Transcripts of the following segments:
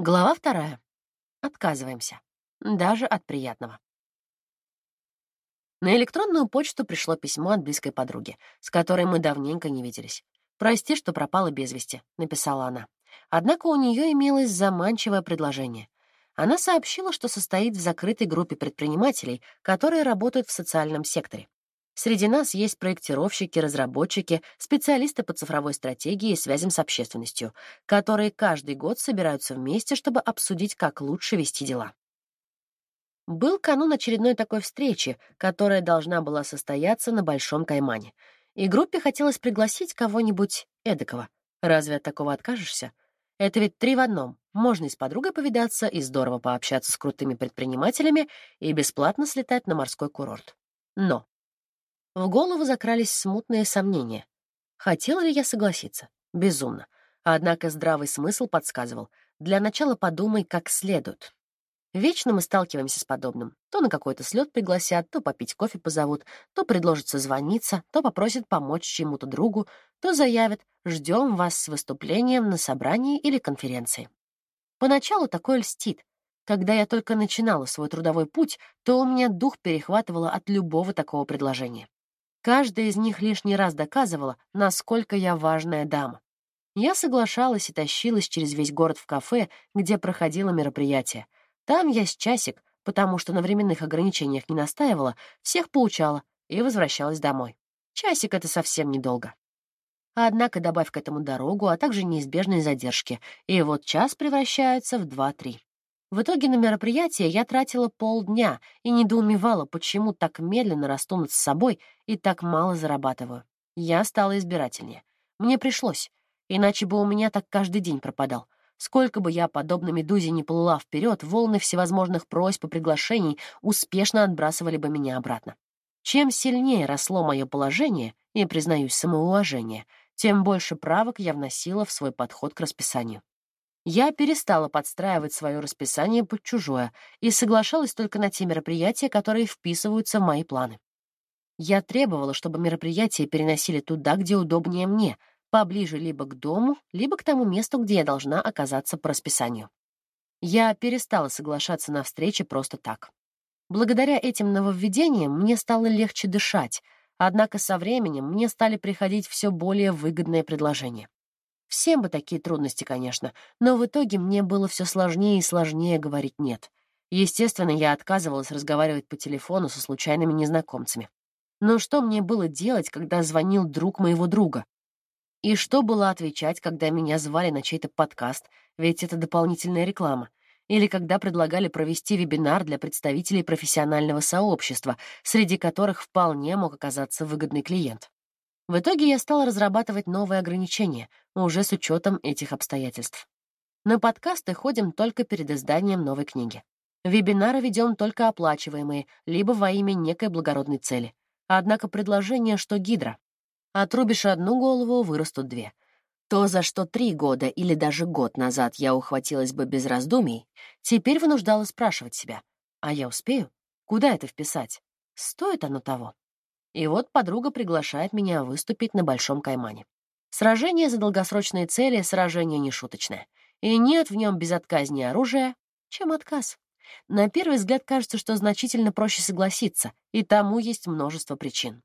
Глава вторая. Отказываемся. Даже от приятного. На электронную почту пришло письмо от близкой подруги, с которой мы давненько не виделись. «Прости, что пропала без вести», — написала она. Однако у нее имелось заманчивое предложение. Она сообщила, что состоит в закрытой группе предпринимателей, которые работают в социальном секторе. Среди нас есть проектировщики, разработчики, специалисты по цифровой стратегии и связям с общественностью, которые каждый год собираются вместе, чтобы обсудить, как лучше вести дела. Был канун очередной такой встречи, которая должна была состояться на Большом Каймане. И группе хотелось пригласить кого-нибудь эдакого. Разве от такого откажешься? Это ведь три в одном. Можно и с подругой повидаться, и здорово пообщаться с крутыми предпринимателями, и бесплатно слетать на морской курорт. Но в голову закрались смутные сомнения. Хотела ли я согласиться? Безумно. Однако здравый смысл подсказывал. Для начала подумай как следует. Вечно мы сталкиваемся с подобным. То на какой-то слет пригласят, то попить кофе позовут, то предложат созвониться, то попросят помочь чему-то другу, то заявят «ждем вас с выступлением на собрании или конференции». Поначалу такое льстит. Когда я только начинала свой трудовой путь, то у меня дух перехватывало от любого такого предложения. Каждая из них лишний раз доказывала, насколько я важная дама. Я соглашалась и тащилась через весь город в кафе, где проходило мероприятие. Там я с часик, потому что на временных ограничениях не настаивала, всех поучала и возвращалась домой. Часик — это совсем недолго. Однако добавь к этому дорогу, а также неизбежные задержки, и вот час превращается в два-три. В итоге на мероприятие я тратила полдня и недоумевала, почему так медленно расту над собой и так мало зарабатываю. Я стала избирательнее. Мне пришлось, иначе бы у меня так каждый день пропадал. Сколько бы я, подобно медузе, не плыла вперед, волны всевозможных просьб и приглашений успешно отбрасывали бы меня обратно. Чем сильнее росло мое положение и, признаюсь, самоуважение, тем больше правок я вносила в свой подход к расписанию. Я перестала подстраивать свое расписание под чужое и соглашалась только на те мероприятия, которые вписываются в мои планы. Я требовала, чтобы мероприятия переносили туда, где удобнее мне, поближе либо к дому, либо к тому месту, где я должна оказаться по расписанию. Я перестала соглашаться на встречи просто так. Благодаря этим нововведениям мне стало легче дышать, однако со временем мне стали приходить все более выгодные предложения. Всем бы такие трудности, конечно, но в итоге мне было все сложнее и сложнее говорить «нет». Естественно, я отказывалась разговаривать по телефону со случайными незнакомцами. Но что мне было делать, когда звонил друг моего друга? И что было отвечать, когда меня звали на чей-то подкаст, ведь это дополнительная реклама? Или когда предлагали провести вебинар для представителей профессионального сообщества, среди которых вполне мог оказаться выгодный клиент? В итоге я стала разрабатывать новые ограничения, уже с учетом этих обстоятельств. На подкасты ходим только перед изданием новой книги. Вебинары ведем только оплачиваемые, либо во имя некой благородной цели. Однако предложение, что гидра. Отрубишь одну голову, вырастут две. То, за что три года или даже год назад я ухватилась бы без раздумий, теперь вынуждала спрашивать себя, а я успею? Куда это вписать? Стоит оно того? И вот подруга приглашает меня выступить на Большом Каймане. Сражение за долгосрочные цели — сражение нешуточное. И нет в нем безотказнее оружия, чем отказ. На первый взгляд кажется, что значительно проще согласиться, и тому есть множество причин.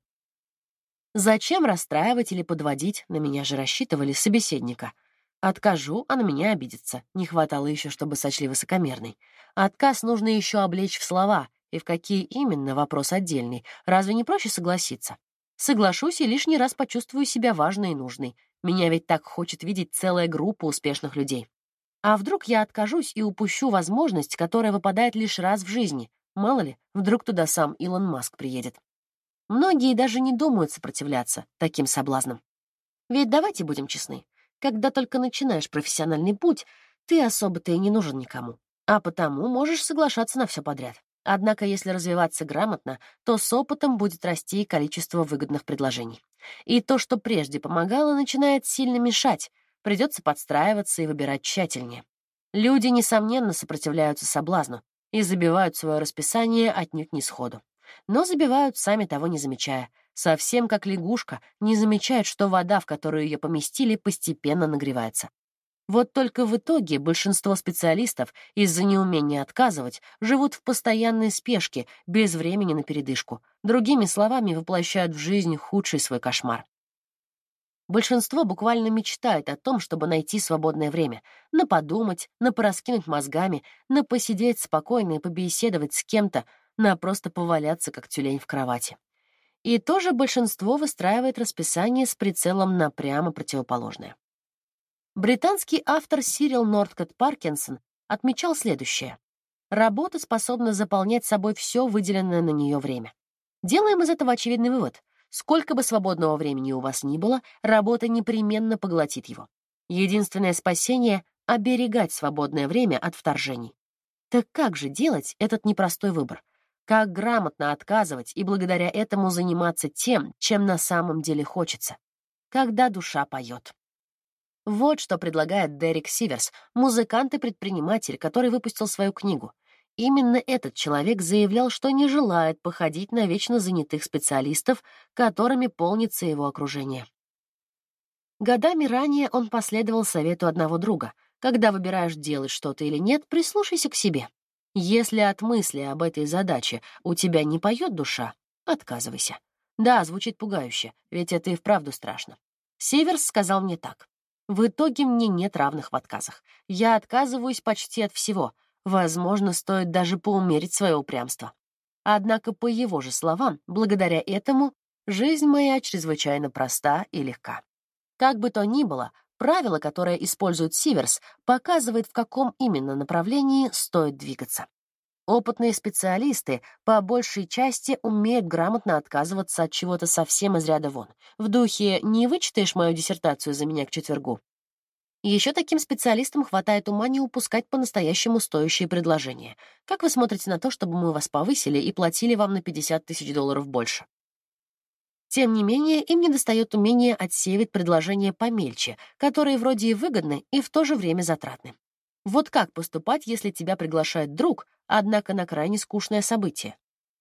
Зачем расстраивать или подводить, на меня же рассчитывали, собеседника? Откажу, а на меня обидится. Не хватало еще, чтобы сочли высокомерный. Отказ нужно еще облечь в слова, и в какие именно — вопрос отдельный. Разве не проще согласиться? Соглашусь и лишний раз почувствую себя важной и нужной. Меня ведь так хочет видеть целая группа успешных людей. А вдруг я откажусь и упущу возможность, которая выпадает лишь раз в жизни? Мало ли, вдруг туда сам Илон Маск приедет. Многие даже не думают сопротивляться таким соблазнам. Ведь давайте будем честны. Когда только начинаешь профессиональный путь, ты особо-то и не нужен никому. А потому можешь соглашаться на все подряд. Однако, если развиваться грамотно, то с опытом будет расти и количество выгодных предложений. И то, что прежде помогало, начинает сильно мешать, придется подстраиваться и выбирать тщательнее. Люди, несомненно, сопротивляются соблазну и забивают свое расписание отнюдь не сходу. Но забивают, сами того не замечая. Совсем как лягушка не замечает, что вода, в которую ее поместили, постепенно нагревается. Вот только в итоге большинство специалистов из-за неумения отказывать живут в постоянной спешке, без времени на передышку. Другими словами, воплощают в жизнь худший свой кошмар. Большинство буквально мечтает о том, чтобы найти свободное время, на подумать, на пораскинуть мозгами, на посидеть спокойно и побеседовать с кем-то, на просто поваляться, как тюлень в кровати. И тоже большинство выстраивает расписание с прицелом на прямо противоположное. Британский автор Сирил Нордкот Паркинсон отмечал следующее. Работа способна заполнять собой все выделенное на нее время. Делаем из этого очевидный вывод. Сколько бы свободного времени у вас ни было, работа непременно поглотит его. Единственное спасение — оберегать свободное время от вторжений. Так как же делать этот непростой выбор? Как грамотно отказывать и благодаря этому заниматься тем, чем на самом деле хочется? Когда душа поет. Вот что предлагает Дерек Сиверс, музыкант и предприниматель, который выпустил свою книгу. Именно этот человек заявлял, что не желает походить на вечно занятых специалистов, которыми полнится его окружение. Годами ранее он последовал совету одного друга. Когда выбираешь, делать что-то или нет, прислушайся к себе. Если от мысли об этой задаче у тебя не поет душа, отказывайся. Да, звучит пугающе, ведь это и вправду страшно. Сиверс сказал мне так. В итоге мне нет равных в отказах. Я отказываюсь почти от всего. Возможно, стоит даже поумерить свое упрямство. Однако, по его же словам, благодаря этому жизнь моя чрезвычайно проста и легка. Как бы то ни было, правило, которое использует Сиверс, показывает, в каком именно направлении стоит двигаться. Опытные специалисты по большей части умеют грамотно отказываться от чего-то совсем из ряда вон. В духе «не вычитаешь мою диссертацию за меня к четвергу». Еще таким специалистам хватает ума не упускать по-настоящему стоящие предложения. Как вы смотрите на то, чтобы мы вас повысили и платили вам на 50 тысяч долларов больше? Тем не менее, им недостает умения отсеивать предложения помельче, которые вроде и выгодны, и в то же время затратны. Вот как поступать, если тебя приглашает друг, однако на крайне скучное событие?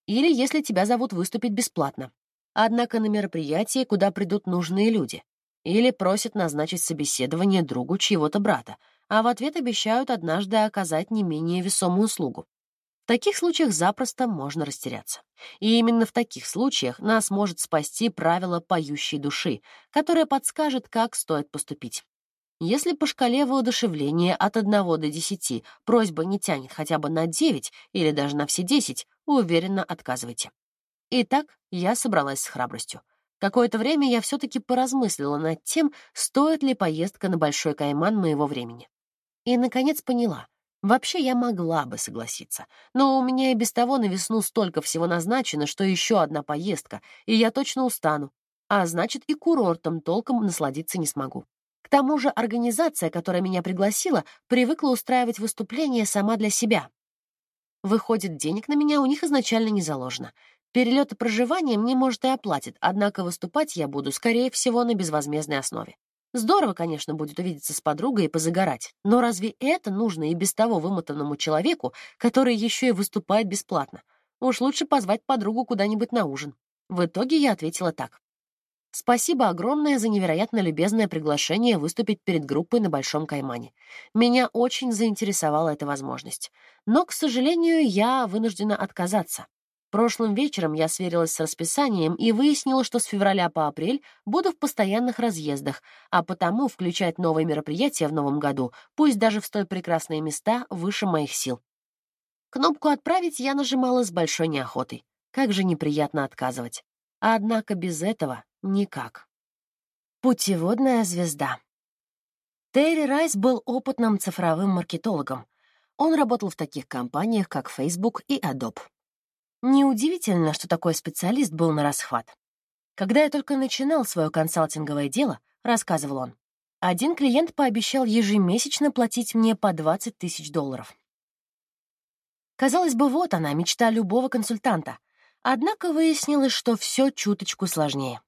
Или если тебя зовут выступить бесплатно, однако на мероприятие, куда придут нужные люди? Или просят назначить собеседование другу чьего-то брата, а в ответ обещают однажды оказать не менее весомую услугу. В таких случаях запросто можно растеряться. И именно в таких случаях нас может спасти правило поющей души, которое подскажет, как стоит поступить. Если по шкале воодушевления от 1 до 10 просьба не тянет хотя бы на 9 или даже на все 10, уверенно отказывайте. Итак, я собралась с храбростью. Какое-то время я все-таки поразмыслила над тем, стоит ли поездка на Большой Кайман моего времени. И, наконец, поняла. Вообще я могла бы согласиться, но у меня и без того на весну столько всего назначено, что еще одна поездка, и я точно устану, а значит и курортом толком насладиться не смогу. К тому же организация, которая меня пригласила, привыкла устраивать выступления сама для себя. Выходит, денег на меня у них изначально не заложено. Перелет и проживание мне, может, и оплатят, однако выступать я буду, скорее всего, на безвозмездной основе. Здорово, конечно, будет увидеться с подругой и позагорать, но разве это нужно и без того вымотанному человеку, который еще и выступает бесплатно? Уж лучше позвать подругу куда-нибудь на ужин. В итоге я ответила так. Спасибо огромное за невероятно любезное приглашение выступить перед группой на Большом Каймане. Меня очень заинтересовала эта возможность. Но, к сожалению, я вынуждена отказаться. Прошлым вечером я сверилась с расписанием и выяснила, что с февраля по апрель буду в постоянных разъездах, а потому включать новые мероприятия в новом году, пусть даже в столь прекрасные места, выше моих сил. Кнопку «Отправить» я нажимала с большой неохотой. Как же неприятно отказывать. Однако без этого никак. Путеводная звезда. Терри Райс был опытным цифровым маркетологом. Он работал в таких компаниях, как Facebook и Adobe. Неудивительно, что такой специалист был на расхват. Когда я только начинал свое консалтинговое дело, рассказывал он, один клиент пообещал ежемесячно платить мне по 20 тысяч долларов. Казалось бы, вот она, мечта любого консультанта — Однако выяснилось, что все чуточку сложнее.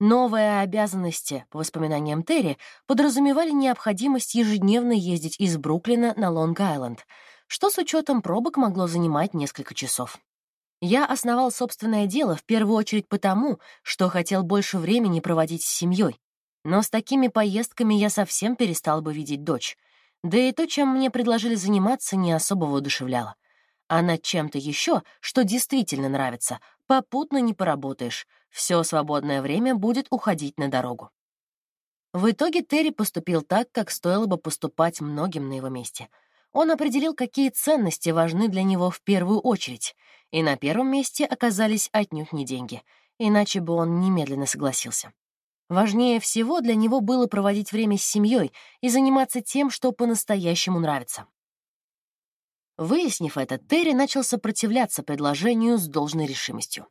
Новые обязанности, по воспоминаниям Терри, подразумевали необходимость ежедневно ездить из Бруклина на Лонг-Айленд, что с учетом пробок могло занимать несколько часов. Я основал собственное дело в первую очередь потому, что хотел больше времени проводить с семьей. Но с такими поездками я совсем перестал бы видеть дочь. Да и то, чем мне предложили заниматься, не особо воодушевляло. А над чем-то еще, что действительно нравится, попутно не поработаешь. Все свободное время будет уходить на дорогу. В итоге Терри поступил так, как стоило бы поступать многим на его месте. Он определил, какие ценности важны для него в первую очередь, и на первом месте оказались отнюдь не деньги, иначе бы он немедленно согласился. Важнее всего для него было проводить время с семьей и заниматься тем, что по-настоящему нравится. Выяснив это, Терри начал сопротивляться предложению с должной решимостью.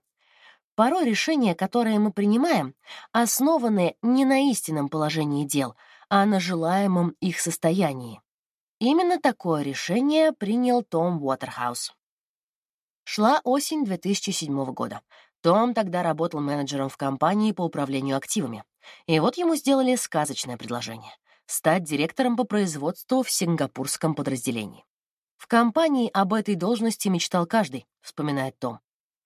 Порой решения, которые мы принимаем, основаны не на истинном положении дел, а на желаемом их состоянии. Именно такое решение принял Том Уотерхаус. Шла осень 2007 года. Том тогда работал менеджером в компании по управлению активами. И вот ему сделали сказочное предложение — стать директором по производству в сингапурском подразделении. В компании об этой должности мечтал каждый, вспоминает Том.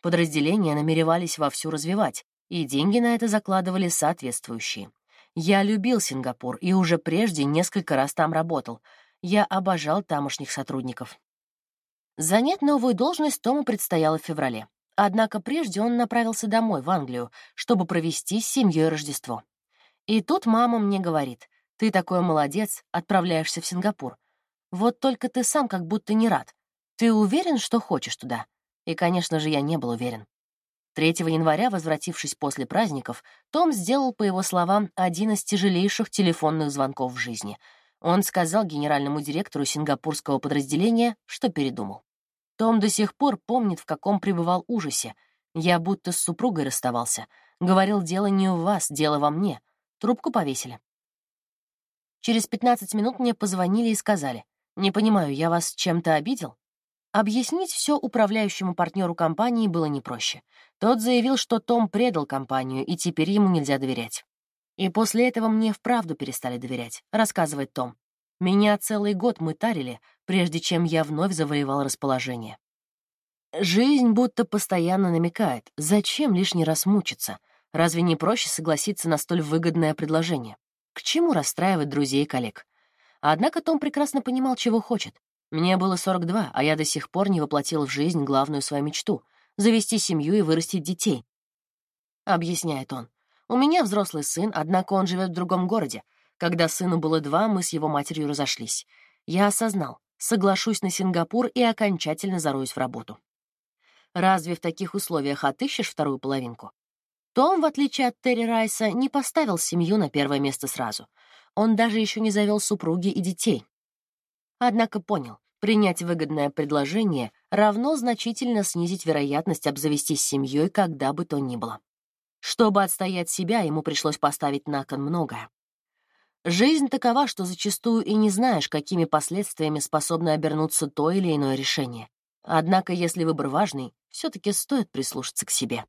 Подразделения намеревались вовсю развивать, и деньги на это закладывали соответствующие. Я любил Сингапур и уже прежде несколько раз там работал. Я обожал тамошних сотрудников. Занять новую должность Тому предстояло в феврале. Однако прежде он направился домой, в Англию, чтобы провести с семьей Рождество. И тут мама мне говорит, «Ты такой молодец, отправляешься в Сингапур. Вот только ты сам как будто не рад. Ты уверен, что хочешь туда?» И, конечно же, я не был уверен. 3 января, возвратившись после праздников, Том сделал, по его словам, один из тяжелейших телефонных звонков в жизни. Он сказал генеральному директору сингапурского подразделения, что передумал. Том до сих пор помнит, в каком пребывал ужасе. Я будто с супругой расставался. Говорил, дело не у вас, дело во мне. Трубку повесили. Через 15 минут мне позвонили и сказали, «Не понимаю, я вас чем-то обидел?» Объяснить все управляющему партнеру компании было не проще. Тот заявил, что Том предал компанию, и теперь ему нельзя доверять. И после этого мне вправду перестали доверять, рассказывает Том. Меня целый год мытарили, прежде чем я вновь завоевал расположение. Жизнь будто постоянно намекает, зачем лишний раз мучиться? Разве не проще согласиться на столь выгодное предложение? К чему расстраивать друзей и коллег? Однако Том прекрасно понимал, чего хочет. Мне было 42, а я до сих пор не воплотил в жизнь главную свою мечту — завести семью и вырастить детей. Объясняет он. У меня взрослый сын, однако он живет в другом городе. Когда сыну было два, мы с его матерью разошлись. Я осознал, соглашусь на Сингапур и окончательно зароюсь в работу. Разве в таких условиях отыщешь вторую половинку? Том, в отличие от Терри Райса, не поставил семью на первое место сразу. Он даже еще не завел супруги и детей. Однако понял, Принять выгодное предложение равно значительно снизить вероятность обзавестись семьей, когда бы то ни было. Чтобы отстоять себя, ему пришлось поставить на кон многое. Жизнь такова, что зачастую и не знаешь, какими последствиями способно обернуться то или иное решение. Однако, если выбор важный, все таки стоит прислушаться к себе.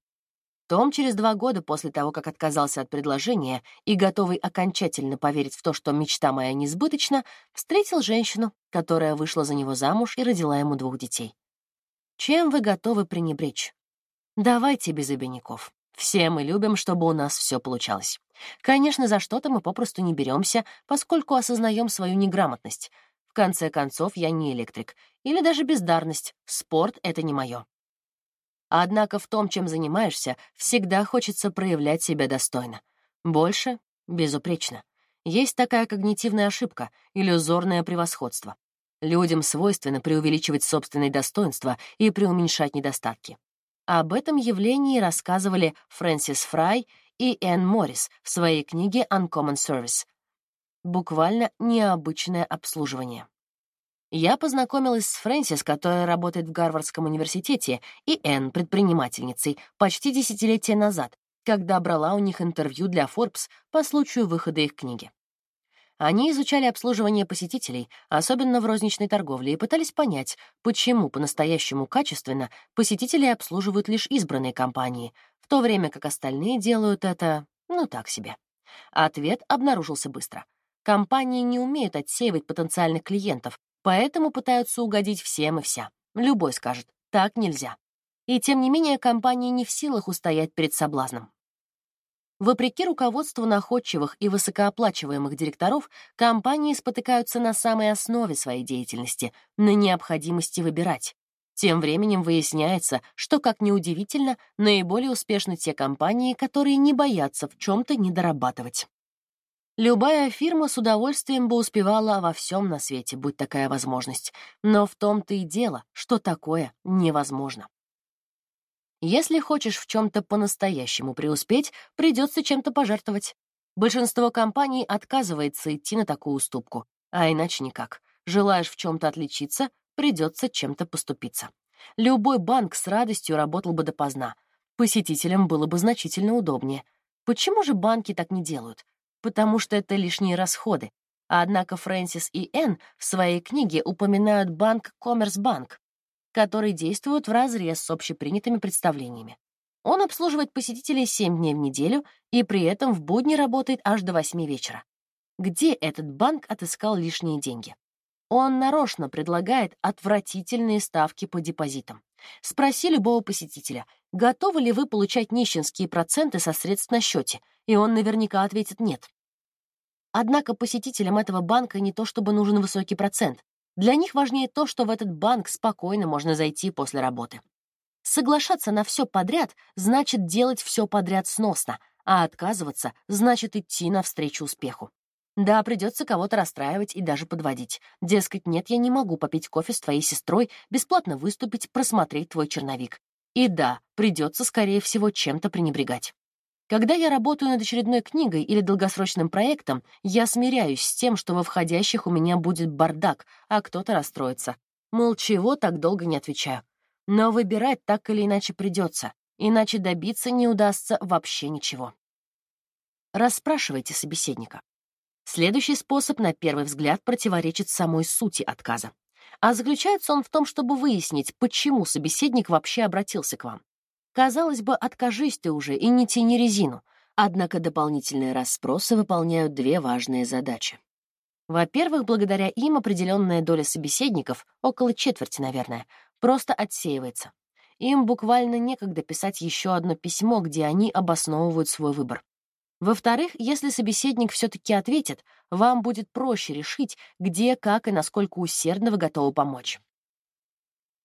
Том через два года после того, как отказался от предложения и готовый окончательно поверить в то, что мечта моя несбыточна, встретил женщину, которая вышла за него замуж и родила ему двух детей. Чем вы готовы пренебречь? Давайте без обиняков. Все мы любим, чтобы у нас все получалось. Конечно, за что-то мы попросту не беремся, поскольку осознаем свою неграмотность. В конце концов, я не электрик. Или даже бездарность. Спорт — это не мое. Однако в том, чем занимаешься, всегда хочется проявлять себя достойно. Больше — безупречно. Есть такая когнитивная ошибка — иллюзорное превосходство. Людям свойственно преувеличивать собственные достоинства и преуменьшать недостатки. Об этом явлении рассказывали Фрэнсис Фрай и Энн Моррис в своей книге «Uncommon Service». Буквально необычное обслуживание. Я познакомилась с Фрэнсис, которая работает в Гарвардском университете, и Энн, предпринимательницей, почти десятилетия назад, когда брала у них интервью для Forbes по случаю выхода их книги. Они изучали обслуживание посетителей, особенно в розничной торговле, и пытались понять, почему по-настоящему качественно посетители обслуживают лишь избранные компании, в то время как остальные делают это, ну, так себе. Ответ обнаружился быстро. Компании не умеют отсеивать потенциальных клиентов, Поэтому пытаются угодить всем и вся. Любой скажет, так нельзя. И тем не менее компания не в силах устоять перед соблазном. Вопреки руководству находчивых и высокооплачиваемых директоров, компании спотыкаются на самой основе своей деятельности, на необходимости выбирать. Тем временем выясняется, что, как ни удивительно, наиболее успешны те компании, которые не боятся в чем-то недорабатывать. Любая фирма с удовольствием бы успевала во всем на свете, будь такая возможность. Но в том-то и дело, что такое невозможно. Если хочешь в чем-то по-настоящему преуспеть, придется чем-то пожертвовать. Большинство компаний отказывается идти на такую уступку, а иначе никак. Желаешь в чем-то отличиться, придется чем-то поступиться. Любой банк с радостью работал бы допоздна. Посетителям было бы значительно удобнее. Почему же банки так не делают? Потому что это лишние расходы. Однако Фрэнсис и Энн в своей книге упоминают банк Коммерсбанк, который действует вразрез с общепринятыми представлениями. Он обслуживает посетителей 7 дней в неделю и при этом в будни работает аж до 8 вечера. Где этот банк отыскал лишние деньги? Он нарочно предлагает отвратительные ставки по депозитам. Спроси любого посетителя, готовы ли вы получать нищенские проценты со средств на счете, и он наверняка ответит «нет». Однако посетителям этого банка не то чтобы нужен высокий процент, для них важнее то, что в этот банк спокойно можно зайти после работы. Соглашаться на все подряд значит делать все подряд сносно, а отказываться значит идти навстречу успеху. Да, придется кого-то расстраивать и даже подводить. Дескать, нет, я не могу попить кофе с твоей сестрой, бесплатно выступить, просмотреть твой черновик. И да, придется, скорее всего, чем-то пренебрегать. Когда я работаю над очередной книгой или долгосрочным проектом, я смиряюсь с тем, что во входящих у меня будет бардак, а кто-то расстроится. Мол, чего так долго не отвечаю. Но выбирать так или иначе придется, иначе добиться не удастся вообще ничего. Расспрашивайте собеседника. Следующий способ, на первый взгляд, противоречит самой сути отказа. А заключается он в том, чтобы выяснить, почему собеседник вообще обратился к вам. Казалось бы, откажись ты уже и не тяни резину. Однако дополнительные расспросы выполняют две важные задачи. Во-первых, благодаря им определенная доля собеседников, около четверти, наверное, просто отсеивается. Им буквально некогда писать еще одно письмо, где они обосновывают свой выбор. Во-вторых, если собеседник все-таки ответит, вам будет проще решить, где, как и насколько усердно вы готовы помочь.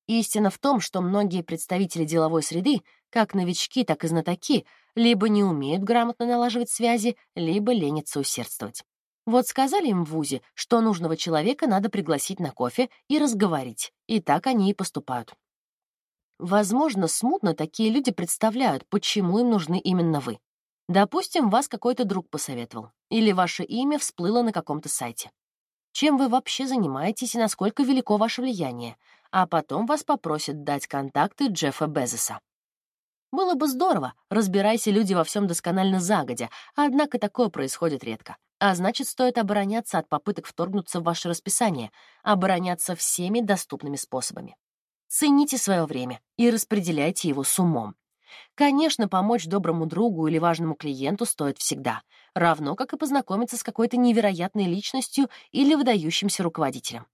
Истина в том, что многие представители деловой среды, как новички, так и знатоки, либо не умеют грамотно налаживать связи, либо ленятся усердствовать. Вот сказали им в ВУЗе, что нужного человека надо пригласить на кофе и разговорить, и так они и поступают. Возможно, смутно такие люди представляют, почему им нужны именно вы. Допустим, вас какой-то друг посоветовал, или ваше имя всплыло на каком-то сайте. Чем вы вообще занимаетесь и насколько велико ваше влияние, а потом вас попросят дать контакты Джеффа Безоса. Было бы здорово, разбирайся люди во всем досконально загодя, однако такое происходит редко. А значит, стоит обороняться от попыток вторгнуться в ваше расписание, обороняться всеми доступными способами. Цените свое время и распределяйте его с умом. Конечно, помочь доброму другу или важному клиенту стоит всегда, равно как и познакомиться с какой-то невероятной личностью или выдающимся руководителем.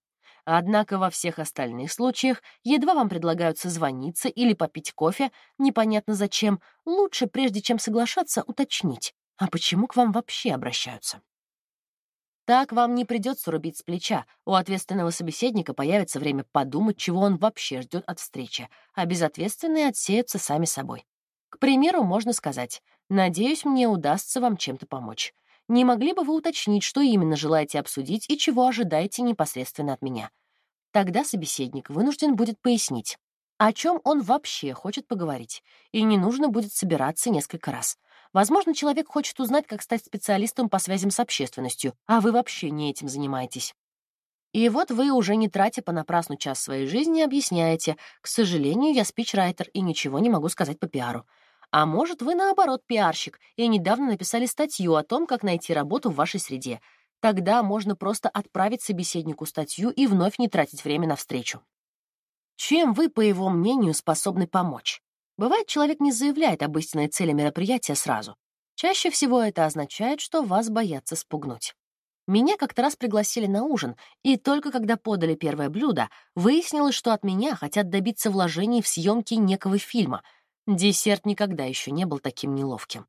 Однако во всех остальных случаях, едва вам предлагают созвониться или попить кофе, непонятно зачем, лучше, прежде чем соглашаться, уточнить, а почему к вам вообще обращаются. Так вам не придется рубить с плеча, у ответственного собеседника появится время подумать, чего он вообще ждет от встречи, а безответственные отсеются сами собой. К примеру, можно сказать, «Надеюсь, мне удастся вам чем-то помочь. Не могли бы вы уточнить, что именно желаете обсудить и чего ожидаете непосредственно от меня? Тогда собеседник вынужден будет пояснить, о чем он вообще хочет поговорить, и не нужно будет собираться несколько раз. Возможно, человек хочет узнать, как стать специалистом по связям с общественностью, а вы вообще не этим занимаетесь. И вот вы, уже не тратя понапрасну час своей жизни, объясняете, к сожалению, я спичрайтер и ничего не могу сказать по пиару. А может, вы, наоборот, пиарщик, и недавно написали статью о том, как найти работу в вашей среде. Тогда можно просто отправить собеседнику статью и вновь не тратить время на встречу. Чем вы, по его мнению, способны помочь? Бывает, человек не заявляет об истинной цели мероприятия сразу. Чаще всего это означает, что вас боятся спугнуть. Меня как-то раз пригласили на ужин, и только когда подали первое блюдо, выяснилось, что от меня хотят добиться вложений в съемки некого фильма — Десерт никогда еще не был таким неловким.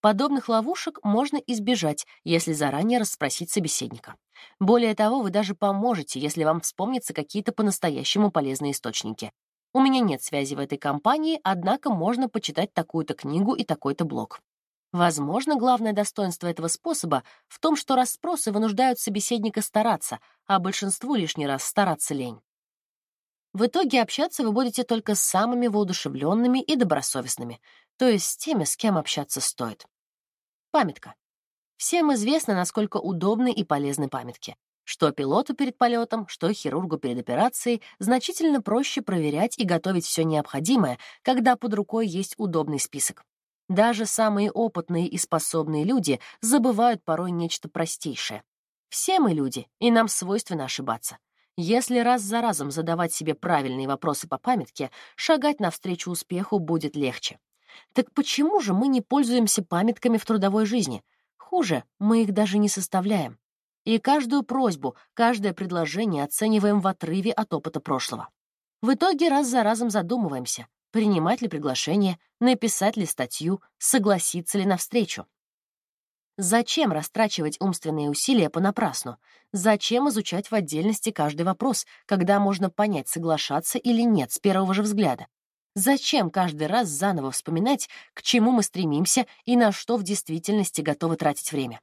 Подобных ловушек можно избежать, если заранее расспросить собеседника. Более того, вы даже поможете, если вам вспомнятся какие-то по-настоящему полезные источники. У меня нет связи в этой компании, однако можно почитать такую-то книгу и такой-то блог. Возможно, главное достоинство этого способа в том, что расспросы вынуждают собеседника стараться, а большинству лишний раз стараться лень. В итоге общаться вы будете только с самыми воодушевленными и добросовестными, то есть с теми, с кем общаться стоит. Памятка. Всем известно, насколько удобны и полезны памятки. Что пилоту перед полетом, что хирургу перед операцией, значительно проще проверять и готовить все необходимое, когда под рукой есть удобный список. Даже самые опытные и способные люди забывают порой нечто простейшее. Все мы люди, и нам свойственно ошибаться. Если раз за разом задавать себе правильные вопросы по памятке, шагать навстречу успеху будет легче. Так почему же мы не пользуемся памятками в трудовой жизни? Хуже, мы их даже не составляем. И каждую просьбу, каждое предложение оцениваем в отрыве от опыта прошлого. В итоге раз за разом задумываемся, принимать ли приглашение, написать ли статью, согласиться ли на встречу. Зачем растрачивать умственные усилия понапрасну? Зачем изучать в отдельности каждый вопрос, когда можно понять, соглашаться или нет с первого же взгляда? Зачем каждый раз заново вспоминать, к чему мы стремимся и на что в действительности готовы тратить время?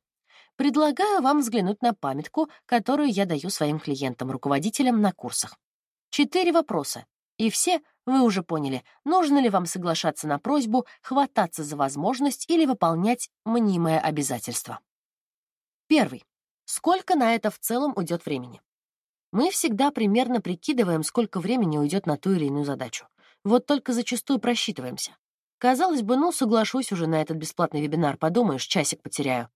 Предлагаю вам взглянуть на памятку, которую я даю своим клиентам-руководителям на курсах. Четыре вопроса, и все вы уже поняли, нужно ли вам соглашаться на просьбу, хвататься за возможность или выполнять мнимое обязательство. Первый. Сколько на это в целом уйдет времени? Мы всегда примерно прикидываем, сколько времени уйдет на ту или иную задачу. Вот только зачастую просчитываемся. Казалось бы, ну, соглашусь уже на этот бесплатный вебинар, подумаешь, часик потеряю.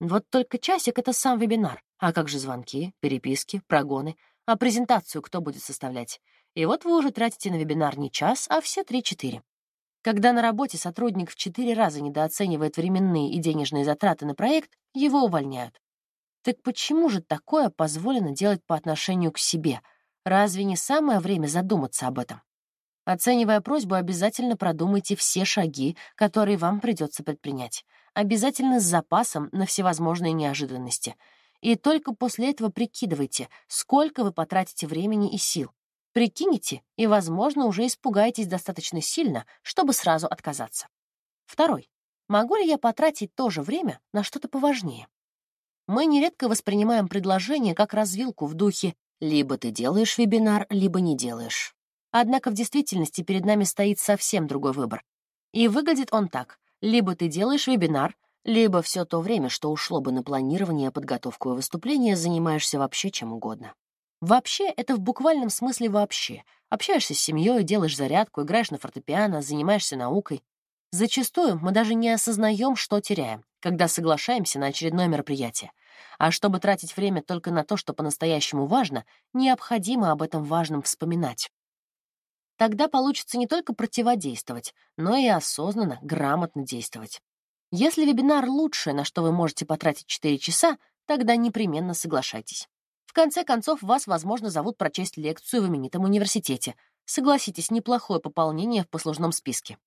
Вот только часик — это сам вебинар. А как же звонки, переписки, прогоны? А презентацию кто будет составлять? И вот вы уже тратите на вебинар не час, а все 3-4. Когда на работе сотрудник в 4 раза недооценивает временные и денежные затраты на проект, его увольняют. Так почему же такое позволено делать по отношению к себе? Разве не самое время задуматься об этом? Оценивая просьбу, обязательно продумайте все шаги, которые вам придется предпринять. Обязательно с запасом на всевозможные неожиданности. И только после этого прикидывайте, сколько вы потратите времени и сил. Прикинете и, возможно, уже испугаетесь достаточно сильно, чтобы сразу отказаться. Второй. Могу ли я потратить то же время на что-то поважнее? Мы нередко воспринимаем предложение как развилку в духе «либо ты делаешь вебинар, либо не делаешь». Однако в действительности перед нами стоит совсем другой выбор. И выглядит он так. Либо ты делаешь вебинар, либо все то время, что ушло бы на планирование, подготовку и выступление, занимаешься вообще чем угодно. Вообще, это в буквальном смысле вообще. Общаешься с семьей, делаешь зарядку, играешь на фортепиано, занимаешься наукой. Зачастую мы даже не осознаем, что теряем, когда соглашаемся на очередное мероприятие. А чтобы тратить время только на то, что по-настоящему важно, необходимо об этом важном вспоминать. Тогда получится не только противодействовать, но и осознанно, грамотно действовать. Если вебинар лучшее, на что вы можете потратить 4 часа, тогда непременно соглашайтесь. В конце концов, вас, возможно, зовут прочесть лекцию в именитом университете. Согласитесь, неплохое пополнение в послужном списке.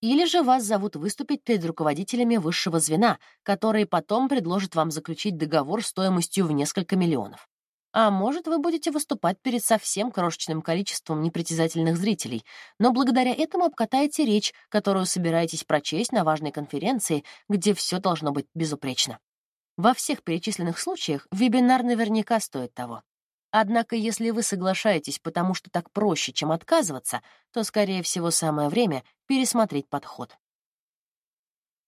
Или же вас зовут выступить перед руководителями высшего звена, которые потом предложат вам заключить договор стоимостью в несколько миллионов. А может, вы будете выступать перед совсем крошечным количеством непритязательных зрителей, но благодаря этому обкатаете речь, которую собираетесь прочесть на важной конференции, где все должно быть безупречно. Во всех перечисленных случаях вебинар наверняка стоит того. Однако, если вы соглашаетесь, потому что так проще, чем отказываться, то, скорее всего, самое время пересмотреть подход.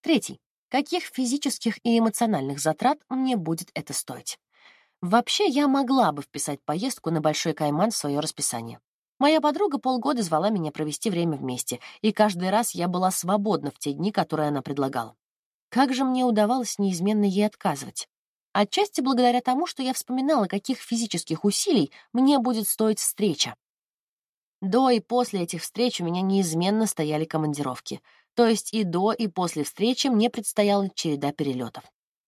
Третий. Каких физических и эмоциональных затрат мне будет это стоить? Вообще, я могла бы вписать поездку на Большой Кайман в свое расписание. Моя подруга полгода звала меня провести время вместе, и каждый раз я была свободна в те дни, которые она предлагала. Как же мне удавалось неизменно ей отказывать? Отчасти благодаря тому, что я вспоминала, каких физических усилий мне будет стоить встреча. До и после этих встреч у меня неизменно стояли командировки. То есть и до, и после встречи мне предстояла череда перелетов.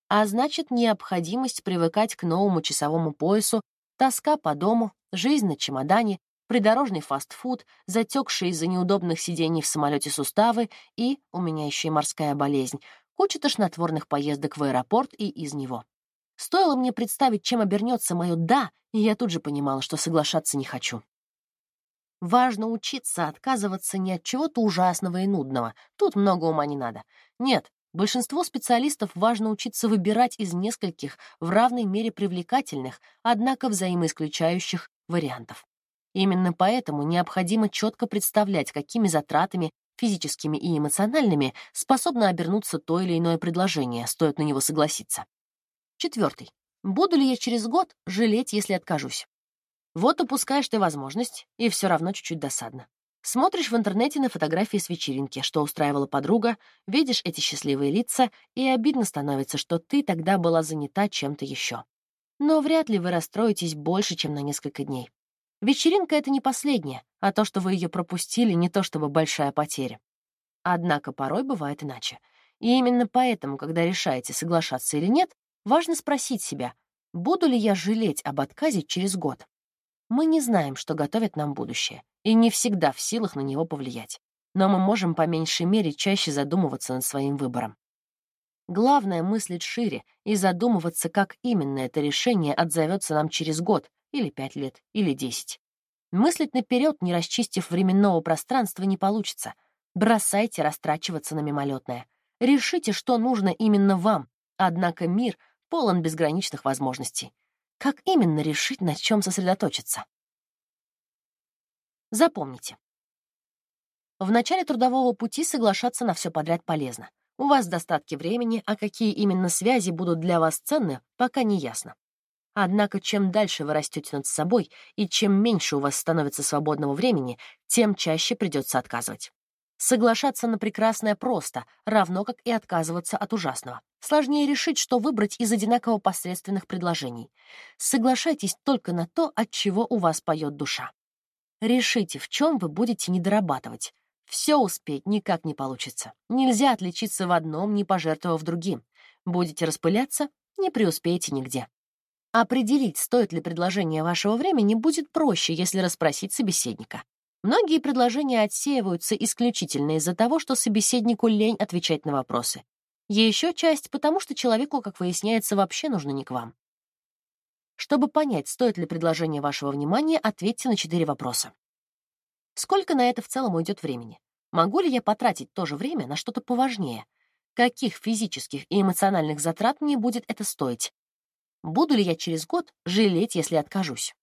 А значит, необходимость привыкать к новому часовому поясу, тоска по дому, жизнь на чемодане, придорожный фастфуд, затекшие из-за неудобных сидений в самолете суставы и, у меня еще и морская болезнь, куча тошнотворных поездок в аэропорт и из него. Стоило мне представить, чем обернется мое «да», и я тут же понимала, что соглашаться не хочу. Важно учиться отказываться не от чего-то ужасного и нудного. Тут много ума не надо. Нет, большинству специалистов важно учиться выбирать из нескольких в равной мере привлекательных, однако взаимоисключающих вариантов. Именно поэтому необходимо четко представлять, какими затратами, физическими и эмоциональными, способно обернуться то или иное предложение, стоит на него согласиться. Четвертый. Буду ли я через год жалеть, если откажусь? Вот упускаешь ты возможность, и все равно чуть-чуть досадно. Смотришь в интернете на фотографии с вечеринки, что устраивала подруга, видишь эти счастливые лица, и обидно становится, что ты тогда была занята чем-то еще. Но вряд ли вы расстроитесь больше, чем на несколько дней. Вечеринка — это не последняя, а то, что вы ее пропустили, не то чтобы большая потеря. Однако порой бывает иначе. И именно поэтому, когда решаете, соглашаться или нет, важно спросить себя, буду ли я жалеть об отказе через год. Мы не знаем, что готовит нам будущее, и не всегда в силах на него повлиять. Но мы можем по меньшей мере чаще задумываться над своим выбором. Главное — мыслить шире и задумываться, как именно это решение отзовется нам через год, или пять лет, или десять. Мыслить наперед, не расчистив временного пространства, не получится. Бросайте растрачиваться на мимолетное. Решите, что нужно именно вам, однако мир полон безграничных возможностей. Как именно решить, на чем сосредоточиться? Запомните. В начале трудового пути соглашаться на все подряд полезно. У вас достатки времени, а какие именно связи будут для вас ценны, пока не ясно. Однако чем дальше вы растете над собой и чем меньше у вас становится свободного времени, тем чаще придется отказывать. Соглашаться на прекрасное просто, равно как и отказываться от ужасного. Сложнее решить, что выбрать из одинаково посредственных предложений. Соглашайтесь только на то, от чего у вас поет душа. Решите, в чем вы будете недорабатывать. Все успеть никак не получится. Нельзя отличиться в одном, не пожертвовав другим. Будете распыляться — не преуспеете нигде. Определить, стоит ли предложение вашего времени, будет проще, если расспросить собеседника. Многие предложения отсеиваются исключительно из-за того, что собеседнику лень отвечать на вопросы. Еще часть потому, что человеку, как выясняется, вообще нужно не к вам. Чтобы понять, стоит ли предложение вашего внимания, ответьте на четыре вопроса. Сколько на это в целом уйдет времени? Могу ли я потратить то же время на что-то поважнее? Каких физических и эмоциональных затрат мне будет это стоить? Буду ли я через год жалеть, если откажусь?